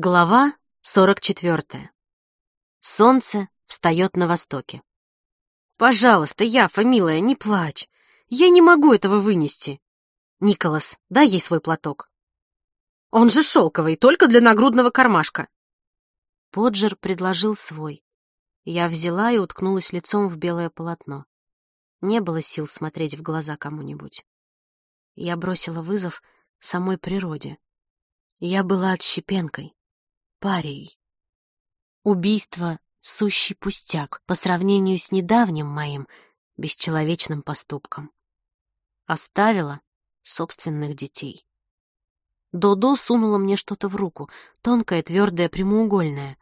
Глава 44. Солнце встает на востоке. «Пожалуйста, Яфа, милая, не плачь. Я не могу этого вынести. Николас, дай ей свой платок. Он же шелковый, только для нагрудного кармашка». Поджер предложил свой. Я взяла и уткнулась лицом в белое полотно. Не было сил смотреть в глаза кому-нибудь. Я бросила вызов самой природе. Я была отщепенкой парией. Убийство — сущий пустяк по сравнению с недавним моим бесчеловечным поступком. Оставила собственных детей. Додо сунула мне что-то в руку, тонкое, твердое, прямоугольное.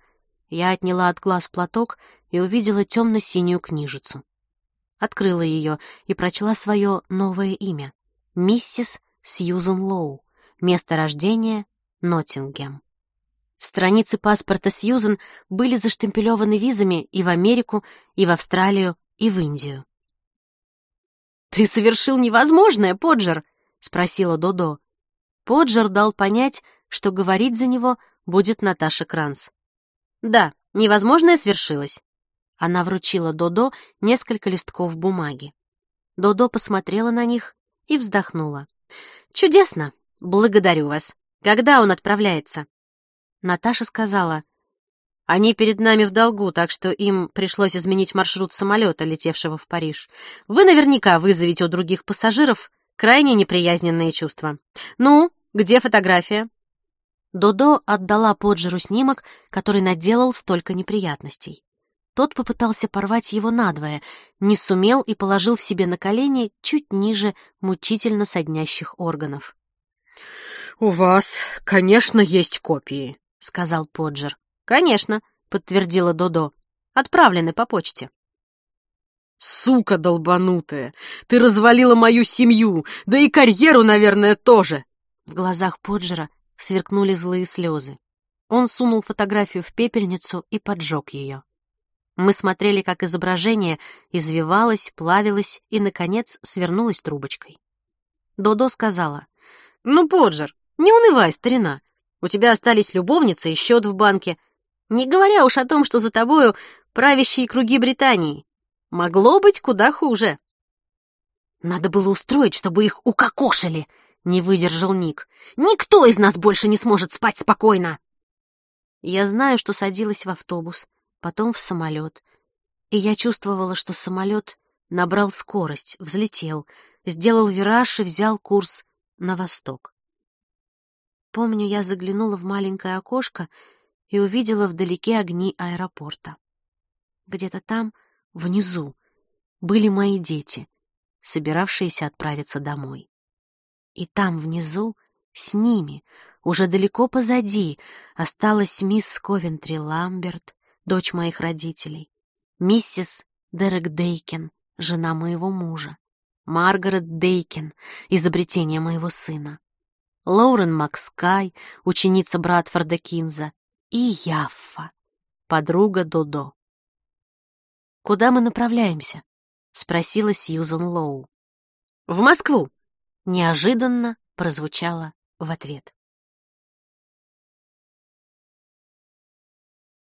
Я отняла от глаз платок и увидела темно-синюю книжицу. Открыла ее и прочла свое новое имя — миссис Сьюзен Лоу, место рождения — Ноттингем. Страницы паспорта Сьюзен были заштемпелеваны визами и в Америку, и в Австралию, и в Индию. «Ты совершил невозможное, Поджер!» — спросила Додо. Поджер дал понять, что говорить за него будет Наташа Кранц. «Да, невозможное свершилось». Она вручила Додо несколько листков бумаги. Додо посмотрела на них и вздохнула. «Чудесно! Благодарю вас. Когда он отправляется?» Наташа сказала, «Они перед нами в долгу, так что им пришлось изменить маршрут самолета, летевшего в Париж. Вы наверняка вызовете у других пассажиров крайне неприязненные чувства. Ну, где фотография?» Додо отдала Поджеру снимок, который наделал столько неприятностей. Тот попытался порвать его надвое, не сумел и положил себе на колени чуть ниже мучительно соднящих органов. «У вас, конечно, есть копии», — сказал Поджер. «Конечно», — подтвердила Додо. «Отправлены по почте». «Сука долбанутая! Ты развалила мою семью, да и карьеру, наверное, тоже!» В глазах Поджера сверкнули злые слезы. Он сунул фотографию в пепельницу и поджег ее. Мы смотрели, как изображение извивалось, плавилось и, наконец, свернулось трубочкой. Додо сказала, «Ну, Поджер, не унывай, старина. У тебя остались любовница и счет в банке. Не говоря уж о том, что за тобою правящие круги Британии. Могло быть куда хуже. Надо было устроить, чтобы их укокошили, не выдержал Ник. Никто из нас больше не сможет спать спокойно. Я знаю, что садилась в автобус, потом в самолет. И я чувствовала, что самолет набрал скорость, взлетел, сделал вираж и взял курс на восток. Помню, я заглянула в маленькое окошко и увидела вдалеке огни аэропорта. Где-то там, внизу, были мои дети, собиравшиеся отправиться домой. И там, внизу, с ними, уже далеко позади, осталась мисс Ковентри Ламберт, дочь моих родителей, миссис Дерек Дейкен, жена моего мужа, Маргарет Дейкен, изобретение моего сына, Лоурен Макскай, ученица Братфорда Кинза, и Яффа, подруга Додо. «Куда мы направляемся?» — спросила Сьюзан Лоу. «В Москву!» — неожиданно прозвучало в ответ.